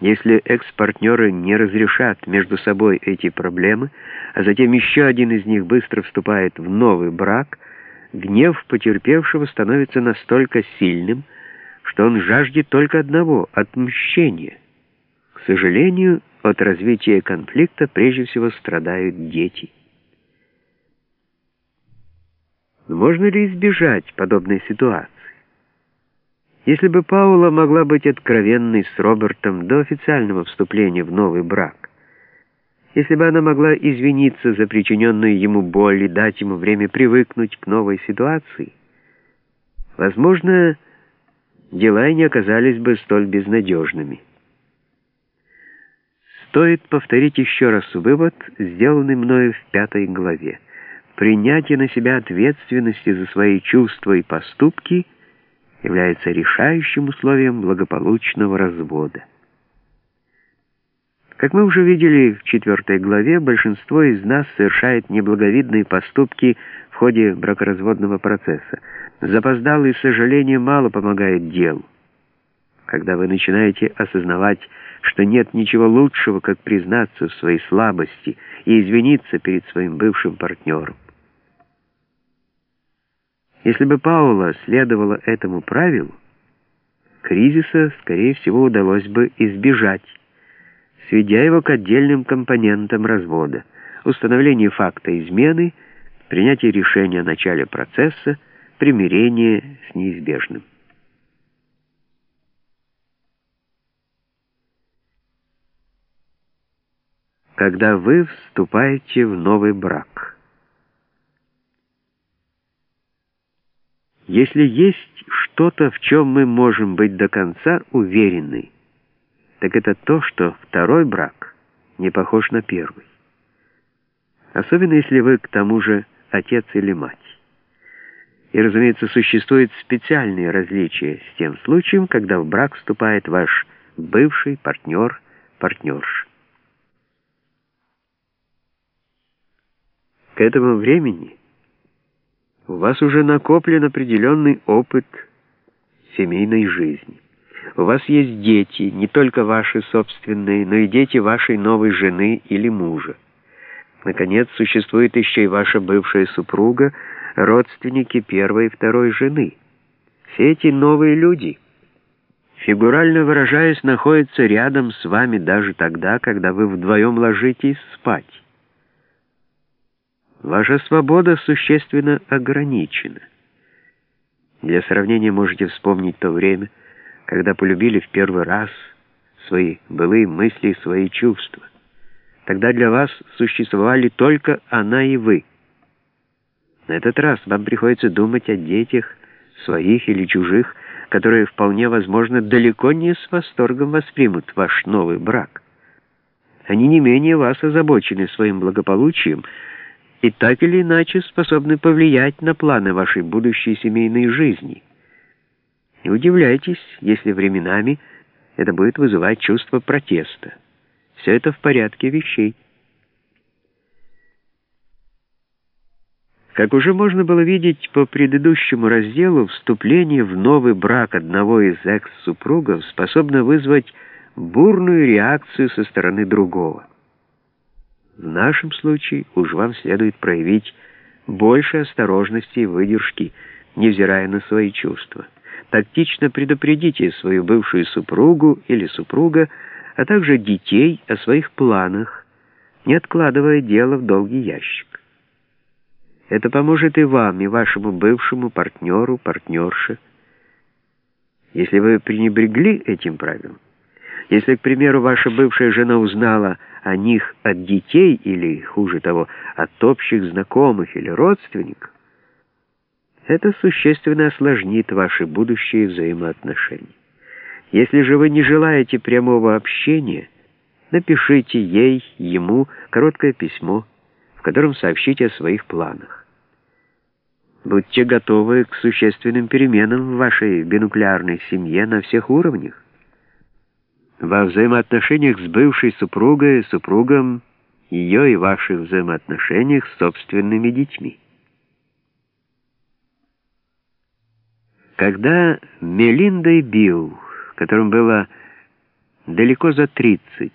Если экс-партнеры не разрешат между собой эти проблемы, а затем еще один из них быстро вступает в новый брак, гнев потерпевшего становится настолько сильным, что он жаждет только одного — отмщения. К сожалению, от развития конфликта прежде всего страдают дети. Но можно ли избежать подобной ситуации? Если бы Паула могла быть откровенной с Робертом до официального вступления в новый брак, если бы она могла извиниться за причиненную ему боль и дать ему время привыкнуть к новой ситуации, возможно, дела и не оказались бы столь безнадежными. Стоит повторить еще раз вывод, сделанный мною в пятой главе. Принятие на себя ответственности за свои чувства и поступки – является решающим условием благополучного развода. Как мы уже видели в четвертой главе, большинство из нас совершает неблаговидные поступки в ходе бракоразводного процесса. Запоздалое сожаление мало помогает делу. Когда вы начинаете осознавать, что нет ничего лучшего, как признаться в своей слабости и извиниться перед своим бывшим партнером. Если бы Паула следовала этому правилу, кризиса, скорее всего, удалось бы избежать, сведя его к отдельным компонентам развода, установлению факта измены, принятие решения о начале процесса, примирение с неизбежным. Когда вы вступаете в новый брак – Если есть что-то, в чем мы можем быть до конца уверены, так это то, что второй брак не похож на первый. Особенно если вы, к тому же, отец или мать. И, разумеется, существует специальные различия с тем случаем, когда в брак вступает ваш бывший партнер, партнерш. К этому времени у вас уже накоплен определенный опыт семейной жизни. У вас есть дети, не только ваши собственные, но и дети вашей новой жены или мужа. Наконец, существует еще и ваша бывшая супруга, родственники первой и второй жены. Все эти новые люди, фигурально выражаясь, находятся рядом с вами даже тогда, когда вы вдвоем ложитесь спать. Ваша свобода существенно ограничена. Для сравнения можете вспомнить то время, когда полюбили в первый раз свои былые мысли и свои чувства. Тогда для вас существовали только она и вы. На этот раз вам приходится думать о детях, своих или чужих, которые вполне возможно далеко не с восторгом воспримут ваш новый брак. Они не менее вас озабочены своим благополучием, и так или иначе способны повлиять на планы вашей будущей семейной жизни. Не удивляйтесь, если временами это будет вызывать чувство протеста. Все это в порядке вещей. Как уже можно было видеть по предыдущему разделу, вступление в новый брак одного из экс-супругов способно вызвать бурную реакцию со стороны другого. В нашем случае уж вам следует проявить больше осторожности и выдержки, невзирая на свои чувства. Тактично предупредите свою бывшую супругу или супруга, а также детей о своих планах, не откладывая дело в долгий ящик. Это поможет и вам, и вашему бывшему партнеру, партнерше. Если вы пренебрегли этим правилом, если, к примеру, ваша бывшая жена узнала о них от детей или, хуже того, от общих знакомых или родственников, это существенно осложнит ваши будущие взаимоотношения. Если же вы не желаете прямого общения, напишите ей, ему короткое письмо, в котором сообщите о своих планах. Будьте готовы к существенным переменам в вашей бинуклеарной семье на всех уровнях во взаимоотношениях с бывшей супругой, супругом, ее и ваших взаимоотношениях с собственными детьми. Когда Мелинда и Билл, которым было далеко за 30.